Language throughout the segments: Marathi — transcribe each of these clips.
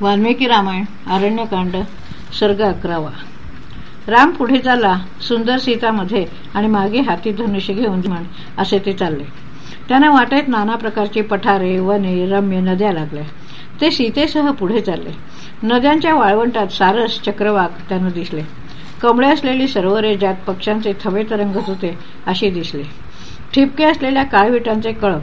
वाल्मिकी रामायण आरण्यकांड सर्ग अकरावा. राम पुढे चालला सुंदर सीतामध्ये आणि मागे हाती धनुष्य घेऊन म्हण असे ते चालले. त्यांना वाटेत नाना प्रकारची पठारे वने रम्य नद्या लागल्या. ते सीतेसह पुढे चालले. नद्यांच्या वाळवंटात सारस चक्रवाक त्यांना दिसले. कमळे असलेली सरोवरे ज्यात पक्ष्यांचे थवे तरंगत होते अशी दिसले. ठिपके असलेल्या काळविटांचे कळप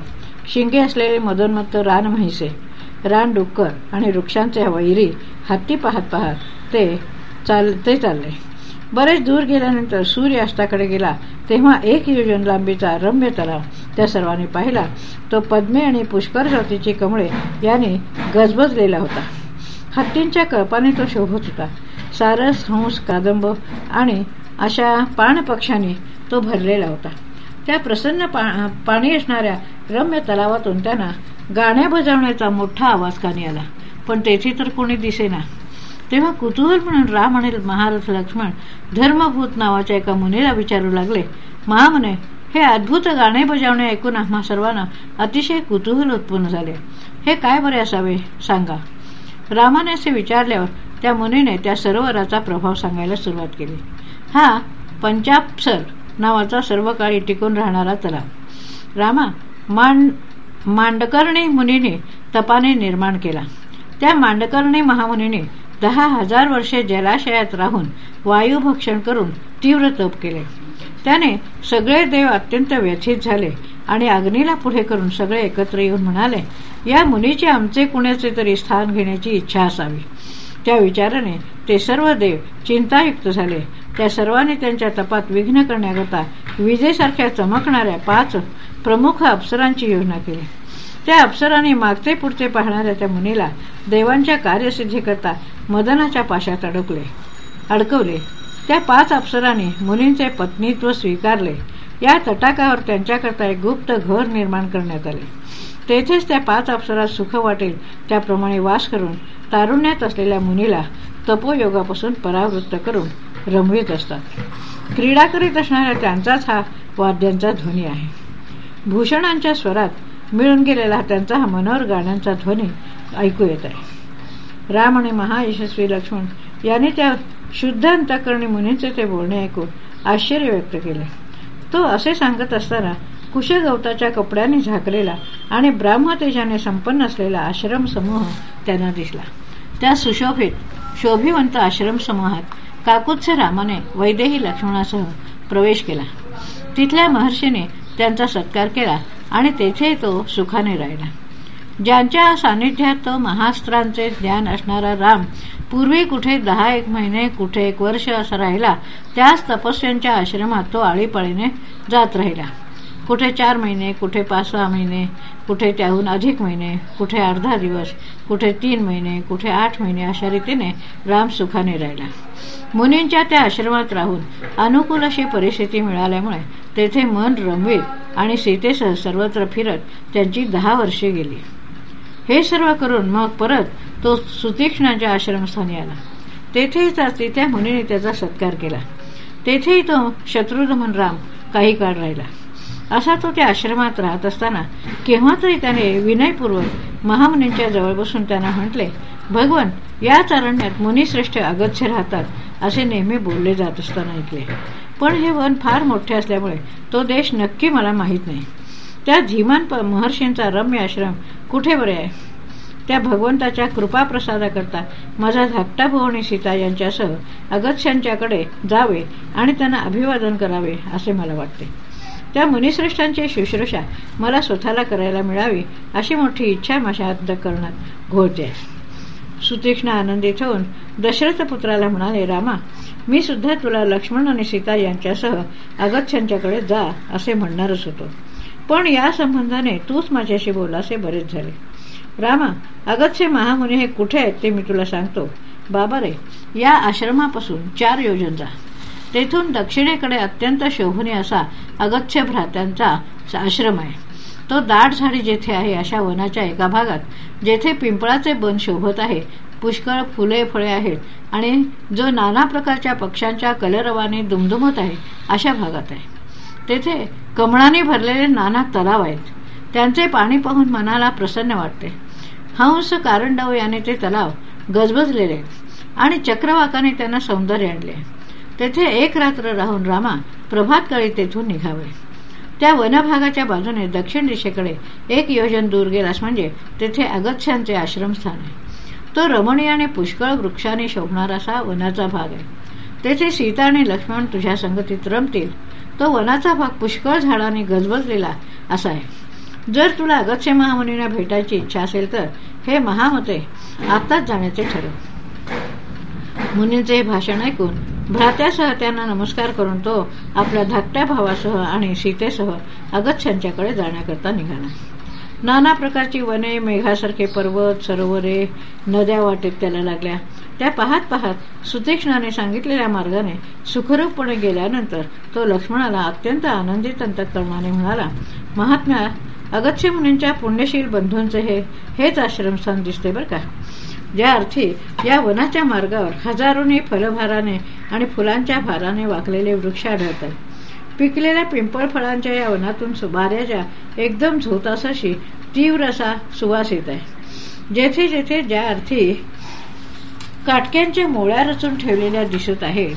शिंगे असलेले मदोन्मत्त रान म्हैसे रान डुक्कर आणि वृक्षांच्या वैरी हत्ती पाहत पाहत ते चाल ते चालले. बरेच दूर गेल्यानंतर सूर्य अस्ताकडे गेला तेव्हा एक योजन लांबीचा रम्य तलाव त्या सर्वांनी पाहिला. तो पद्मे आणि पुष्कर जातीची कमळे याने गजबजलेला होता. हत्तींच्या कळपाने तो शोभत होता. सारस हंस कादंब आणि अशा पाणपक्षांनी तो भरलेला होता. त्या प्रसन्न पा पाणी असणाऱ्या रम्य तलावातून त्यांना गाण्या बजावण्याचा मोठा आवाज कानी आला. पण तेथे तर कोणी दिसेना. तेव्हा कुतूहल म्हणून राम आणि महारथ लक्ष्मण धर्मभूत नावाच्या एका मुनीला विचारू लागले. महामने हे अद्भुत गाणे बजावणे ऐकून आम्हा सर्वांना अतिशय कुतूहल उत्पन्न झाले. हे काय बरे असावे सांगा. रामाने असे विचारल्यावर त्या मुनीने त्या सरोवराचा प्रभाव सांगायला सुरुवात केली. हा पंचापसर नावाचा सर्व काळी टिकून राहणारा तलाव. रामा मांड मांडकर्णी मुनीने तपाने निर्माण केला. त्या मांडकर्णी महामुनीने दहा हजार वर्षे जलाशयात राहून वायुभक्षण करून तीव्र तप केले. त्याने सगळे देव अत्यंत व्यथित झाले आणि अग्नीला पुढे करून सगळे एकत्र येऊन म्हणाले या मुनीचे आमचे कुणाचे तरी स्थान घेण्याची इच्छा असावी. त्या विचाराने ते सर्व देव चिंतायुक्त झाले. त्या सर्वांनी त्यांच्या तपात विघ्न करण्याकरता विजेसारख्या चमकणाऱ्या पाच प्रमुख अप्सरांची योजना केली. त्या अप्सरांनी मागचे पुढचे पाहणाऱ्या त्या मुनीला देवांच्या कार्यसिद्धीकरता मदनाच्या पाशात अडकले. अडकवले. त्या पाच अप्सरांनी मुनींचे पत्नीत्व स्वीकारले. या तटाकावर त्यांच्याकरता एक गुप्त घर निर्माण करण्यात आले. तेथेच त्या पाच अप्सरात सुख वाटेल त्याप्रमाणे वास करून तारुण्यात असलेल्या मुनीला तपोयोगापासून परावृत्त करून रमवीत असतात. क्रीडा करीत असणाऱ्या त्यांचाच हा वाद्यांचा ध्वनी आहे. भूषणांच्या स्वरात मिळून गेलेला त्यांचा हा मनोहर गाण्यांचा ध्वनी ऐकू येत आहे. राम आणि महायशस्वी लक्ष्मण यांनी त्या शुद्ध अंतकरणी मुनींचे ते बोलणे ऐकून आश्चर्य व्यक्त केले. तो असे सांगत असताना कुशगवताच्या कपड्यांनी झाकलेला आणि ब्राह्मतेजाने संपन्न असलेला आश्रम समूह त्यांना दिसला. त्या सुशोभित शोभिवंत आश्रम समूहात काकुत्स रामाने वैदेही लक्ष्मणासह प्रवेश केला. तिथल्या महर्षीने त्यांचा सत्कार केला आणि तेथे तो सुखाने राहिला. ज्यांच्या सानिध्यात महास्त्रांचे ज्ञान असणारा राम पूर्वी कुठे दहा एक महिने कुठे एक वर्ष असा राहिला त्याच तपस्यांच्या आश्रमात तो आळीपाळीने जात राहिला. कुठे चार महिने कुठे पाच सहा महिने कुठे त्याहून अधिक महिने कुठे अर्धा दिवस कुठे तीन महिने कुठे आठ महिने अशा रीतीने राम सुखाने राहिला. मुनींच्या त्या आश्रमात राहून अनुकूल अशी परिस्थिती मिळाल्यामुळे तेथे मन रमवीत आणि सीतेसह सर्वत्र फिरत त्यांची दहा वर्षे गेली. हे सर्व करून मग परत तो सुतीक्ष्णाच्या आश्रमस्थानी आला. तेथेही त्या मुनीने त्याचा सत्कार केला. तेथेही तो शत्रुघ्न राम काही काळ राहिला. असा तो त्या आश्रमात राहत असताना केव्हा तरी त्याने विनयपूर्वक महामुनींच्या जवळ बसून त्यांना म्हटले भगवान याच अरण्यात मुनिश्रेष्ठ अगच्छ राहतात असे नेहमी बोलले जात असताना ऐकले. पण हे वन फार मोठे असल्यामुळे तो देश नक्की मला माहीत नाही. त्या धीमान महर्षींचा रम्य आश्रम कुठे बरे आहे? त्या भगवंताच्या कृपाप्रसादाकरता माझा धाकटा आणि सीता यांच्यासह अगत्यांच्याकडे जावे आणि त्यांना अभिवादन करावे असे मला वाटते. त्या मुनिश्रेष्ठांची शुश्रूषा मला स्वतःला करायला मिळावी अशी मोठी इच्छा माझ्या अंतकरणात घोळते सुतीक्ष्ण आनंदित होऊन दशरथ पुत्राला म्हणाले रामा मी सुद्धा तुला लक्ष्मण आणि सीता यांच्यासह अगच्छ्यांच्याकडे जा असे म्हणणारच होतो. पण या संबंधाने तूच माझ्याशी बोलासे बरेच झाले. रामा अगच्छे महामुनी हे कुठे आहेत ते मी तुला सांगतो. बाबा रे या आश्रमापासून चार योजन जा. तेथून दक्षिणेकडे अत्यंत शोभनी असा अगच्छ भ्रात्यांचा आश्रम आहे. तो दाट झाडी जेथे आहे अशा वनाच्या एका भागात जेथे पिंपळाचे बन शोभत आहे पुष्कळ फुले फळे आहेत आणि जो नाना प्रकारच्या पक्ष्यांच्या कलरवाने दुमदुमत आहे अशा भागात आहे. तेथे कमळाने भरलेले नाना तलाव आहेत. त्यांचे पाणी पाहून मनाला प्रसन्न वाटते. हंस कारंडव याने ते तलाव गजबजलेले आणि चक्रवाकाने त्यांना सौंदर्य आणले तेथे एक रात्र राहून रामा प्रभातकाळी तेथून निघावे. त्या वनभागाच्या बाजूने दक्षिण दिशेकडे एक योजन दूर गेलास म्हणजे तेथे अगत्यांचे आश्रमस्थान आहे. तो रमणीय आणि पुष्कळ वृक्षाने शोभणारा असा वनाचा भाग आहे. तेथे सीता आणि लक्ष्मण तुझ्या संगतीत रमतील. तो वनाचा भाग पुष्कळ झाडांनी गजबजलेला असा आहे. जर तुला अगत्य महामुनींना भेटायची इच्छा असेल तर हे महामते आत्ताच जाण्याचे ठरव मुनींचे हे भाषण ऐकून भ्रात्यासह त्यांना नमस्कार करून तो आपल्या धाकट्या भावासह आणि सीतेसह अगच्छ्यांच्याकडे जाण्याकरता निघाला. नाना प्रकारची वने मेघासारखे पर्वत सरोवरे नद्या वाटेत त्याला लागल्या. त्या पाहत पाहत सुतीक्ष्णाने सांगितलेल्या मार्गाने सुखरूपपणे गेल्यानंतर तो लक्ष्मणाला अत्यंत आनंदित अंतकरणाने म्हणाला महात्म्या अगत्य मुनींच्या पुण्यशील बंधूंचे हे हेच आश्रमस्थान दिसते बरं का? ज्या अर्थी या वनाच्या मार्गावर हजारोनी फलभाराने आणि फुलांच्या भाराने वाकलेले वृक्ष आढळतात. पिकलेल्या पिंपळ फळांच्या या वनातून सुभाऱ्याच्या एकदम झोतासाशी तीव्र असा सुवास येत आहे. जेथे जेथे ज्या अर्थी काटक्यांच्या मोळ्या रचून ठेवलेल्या दिसत आहेत.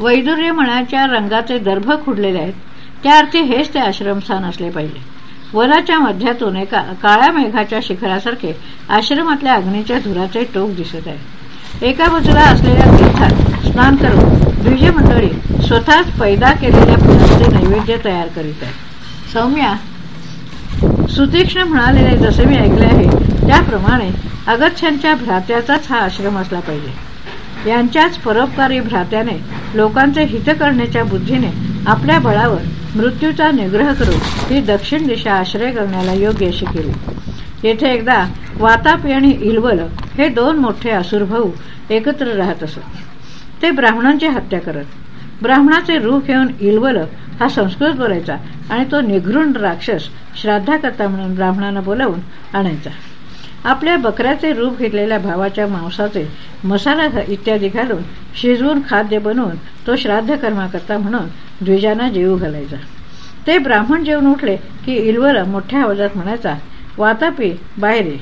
वैदुर्य मनाच्या रंगाचे दर्भ खुडलेले आहेत. त्या अर्थी हेच ते आश्रमस्थान असले पाहिजे. वनाच्या मध्यातून एका काळ्या मेघाच्या शिखरासारखे आश्रमातल्या अग्नीच्या धुराचे टोक दिसत आहे. एका बाजूला असलेल्या तीर्थात स्नान करून द्विजमंडळी स्वतःच पैदा केलेल्या फुलांचे नैवेद्य तयार करीत आहे सौम्या सुतीक्ष्ण म्हणालेले जसे मी ऐकले आहे त्याप्रमाणे अगच्छांच्या भ्रात्याचाच हा आश्रम असला पाहिजे. यांच्याच परोपकारी भ्रात्याने लोकांचे हित करण्याच्या बुद्धीने आपल्या बळावर मृत्यूचा निग्रह करून ही दक्षिण दिशा आश्रय करण्याला योग्य अशी केली. येथे एकदा वातापी आणि इलवल हे दोन मोठे असुर भाऊ एकत्र राहत असत. ते ब्राह्मणांची हत्या करत. ब्राह्मणाचे रूप घेऊन इलवल हा संस्कृत बोलायचा आणि तो निघृण राक्षस श्राद्धाकर्ता म्हणून ब्राह्मणांना बोलावून आणायचा. आपल्या बकऱ्याचे रूप घेतलेल्या भावाच्या मांसाचे मसाला इत्यादी घालून शिजवून खाद्य बनवून तो श्राद्ध कर्माकरता म्हणून द्विजांना जीव घालायचा. ते ब्राह्मण जेवून उठले की इलवर मोठ्या आवाजात म्हणायचा वातापी बाहेर ये.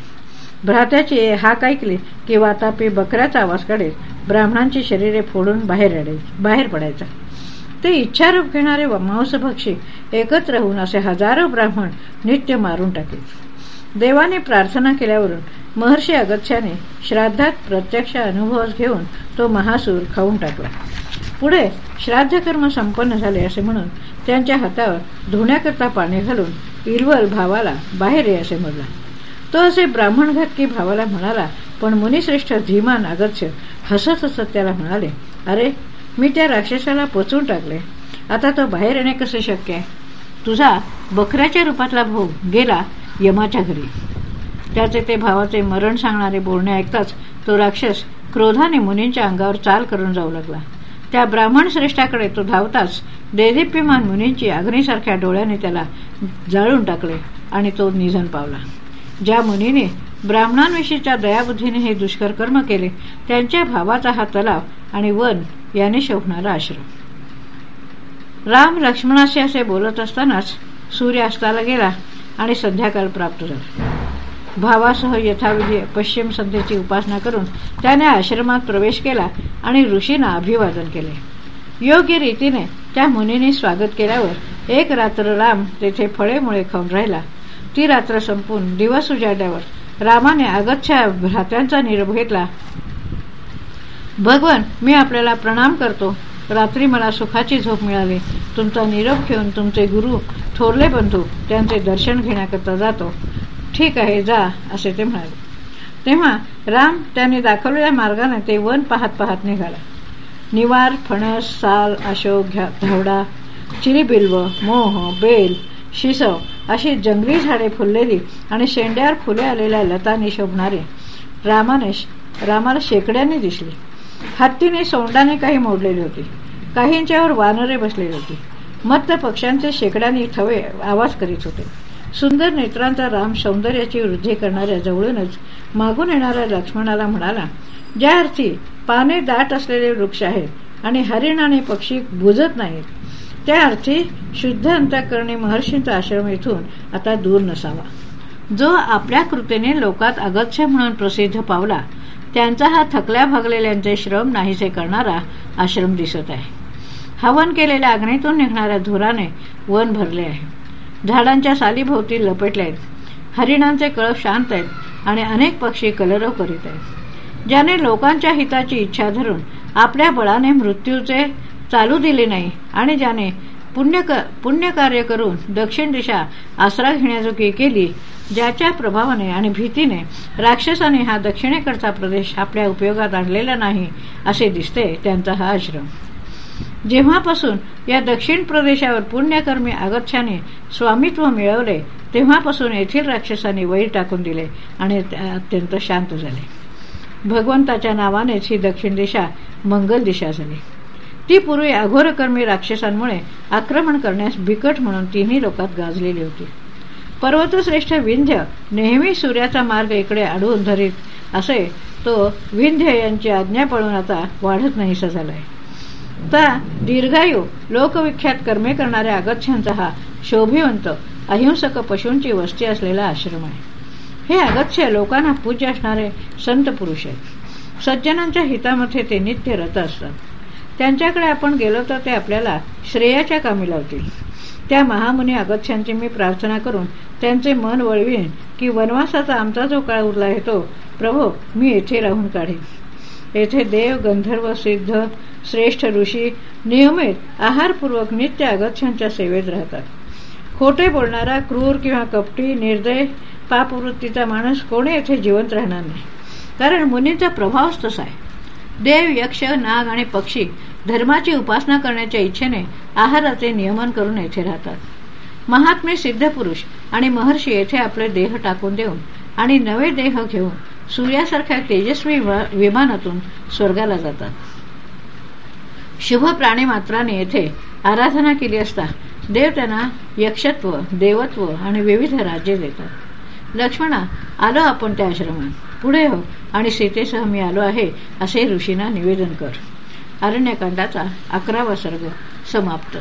भ्रात्याची हाक ऐकली की वातापी बकऱ्याचा आवाज काढेल ब्राह्मणांची शरीरे फोडून बाहेर बाहेर पडायचा. ते इच्छारूप घेणारे मांसभक्षी एकत्र होऊन असे हजारो ब्राह्मण नित्य मारून टाके. देवाने प्रार्थना केल्यावरून महर्षी अगत्याने श्राद्धात प्रत्यक्ष अनुभव घेऊन तो महासूर खाऊन टाकला. पुढे श्राद्धकर्म संपन्न झाले असे म्हणून त्यांच्या हातावर धुण्याकरता पाणी घालून इरवल भावाला बाहेर ये असे म्हणला तो असे ब्राह्मण घातकी भावाला म्हणाला पण मुनिश्रेष्ठ धीमान अगत्य हसत हसत त्याला म्हणाले अरे मी त्या राक्षसाला पचवून टाकले. आता तो बाहेर येणे कसे शक्य? आहे तुझा बकऱ्याच्या रूपातला भाऊ गेला यमाच्या घरी. त्याचे ते भावाचे मरण सांगणारे बोलणे ऐकताच तो राक्षस क्रोधाने मुनींच्या अंगावर चाल करून जाऊ लागला. त्या ब्राह्मण श्रेष्ठाकडे तो धावताच देदीप्यमान मुनींची अग्नीसारख्या डोळ्याने त्याला जाळून टाकले आणि तो निधन पावला. ज्या मुनीने ब्राह्मणांविषयीच्या दयाबुद्धीने हे दुष्कर कर्म केले त्यांच्या भावाचा हा तलाव आणि वन याने शोभणारा आश्रम. राम लक्ष्मणाशी असे बोलत असतानाच सूर्य अस्ताला गेला आणि संध्याकाळ प्राप्त झाला. भावासह यथाविधी पश्चिम संध्येची उपासना करून त्याने आश्रमात प्रवेश केला आणि ऋषींना अभिवादन केले. योग्य रीतीने त्या मुनीने स्वागत केल्यावर एक रात्र राम तेथे फळेमुळे खाऊन राहिला. ती रात्र संपून दिवस उजाडल्यावर रामाने अगच्छा भ्रात्यांचा निरोप घेतला. भगवान मी आपल्याला प्रणाम करतो. रात्री मला सुखाची झोप मिळाली. तुमचा निरोप घेऊन तुमचे गुरु थोरले बंधू त्यांचे दर्शन घेण्याकरता जातो. ठीक आहे जा असे ते म्हणाले. तेव्हा राम त्यांनी दाखवलेल्या मार्गाने ते वन पाहत पाहत निघाला. निवार फणस साल अशोक धावडा चिरीबिल्व मोह बेल शिसव अशी जंगली झाडे फुललेली आणि शेंड्यावर फुले आलेल्या लतांनी शोभणारे रामाने रामाला शेकड्यांनी दिसली. हत्तीने सोंडाने काही मोडलेली होती. काहींच्यावर वानरे बसलेली होती. मत्त पक्ष्यांचे शेकड्यांनी थवे आवाज करीत होते. सुंदर नेत्रांचा राम सौंदर्याची वृद्धी करणाऱ्या जवळूनच मागून येणाऱ्या लक्ष्मणाला म्हणाला ज्या अर्थी पाने दाट असलेले वृक्ष आहेत आणि हरिण आणि पक्षी बुजत नाहीत त्या अर्थी शुद्ध अंतकरणी महर्षींचा आश्रम इथून आता दूर नसावा. जो आपल्या कृतीने लोकात अगत्य म्हणून प्रसिद्ध पावला त्यांचा हा थकल्या भागलेल्यांचे श्रम नाहीसे करणारा आश्रम दिसत आहे. हवन केलेल्या अग्नीतून निघणाऱ्या धुराने वन भरले आहे. झाडांच्या सालीभोवती लपेटले आहेत. हरिणांचे कळप शांत आहेत आणि अनेक पक्षी कलरव करीत आहेत. ज्याने लोकांच्या हिताची इच्छा धरून आपल्या बळाने मृत्यूचे चालू दिले नाही आणि ज्याने पुण्य पुण्यकार्य करून दक्षिण दिशा आसरा घेण्याजोगी केली ज्याच्या प्रभावाने आणि भीतीने राक्षसाने हा दक्षिणेकडचा प्रदेश आपल्या उपयोगात आणलेला नाही असे दिसते त्यांचा हा आश्रम. जेव्हापासून या दक्षिण प्रदेशावर पुण्यकर्मी आगच्छाने स्वामित्व मिळवले तेव्हापासून येथील राक्षसाने वैर टाकून दिले आणि अत्यंत शांत झाले. भगवंताच्या नावानेच ही दक्षिण दिशा मंगल दिशा झाली. ती पूर्वी अघोरकर्मी राक्षसांमुळे आक्रमण करण्यास बिकट म्हणून तिन्ही लोकात गाजलेली होती. पर्वतश्रेष्ठ विंध्य नेहमी सूर्याचा मार्ग इकडे अडवून धरीत असे तो विंध्य यांची आज्ञा पळून आता वाढत नाहीसा झालाय. तर दीर्घायू लोकविख्यात कर्मे करणाऱ्या अगच्छ्यांचा हा शोभिवंत अहिंसक पशूंची वस्ती असलेला आश्रम आहे. हे अगत्य लोकांना पूज्य असणारे संत पुरुष आहेत. सज्जनांच्या हितामध्ये ते नित्य रत असतात. त्यांच्याकडे आपण गेलो तर ते आपल्याला श्रेयाच्या कामी लावतील. त्या महामुनी अगच्छ्यांची मी प्रार्थना करून त्यांचे मन वळवीन की वनवासाचा आमचा जो काळ उरला आहे तो प्रभो मी येथे राहून काढेन. येथे देव गंधर्व सिद्ध श्रेष्ठ ऋषी नियमित आहारपूर्वक नित्य अगच्छांच्या सेवेत राहतात. खोटे बोलणारा क्रूर किंवा कपटी निर्दय पापवृत्तीचा माणूस कोणी येथे जिवंत राहणार नाही. कारण मुनीचा प्रभावच तसा आहे. देव यक्ष नाग आणि पक्षी धर्माची उपासना करण्याच्या इच्छेने आहाराचे नियमन करून येथे राहतात. महात्मे सिद्धपुरुष आणि महर्षी येथे आपले देह टाकून देऊन आणि नवे देह घेऊन सूर्यासारख्या तेजस्वी विमानातून स्वर्गाला जातात. शुभ प्राणी मात्राने येथे आराधना केली असता देव त्यांना यक्षत्व देवत्व आणि विविध राज्ये देतात. लक्ष्मणा आलो आपण त्या आश्रमात. पुढे हो आणि सीतेसह मी आलो आहे असे ऋषींना निवेदन कर. अरण्यकांडाचा अकरावा सर्ग समाप्त.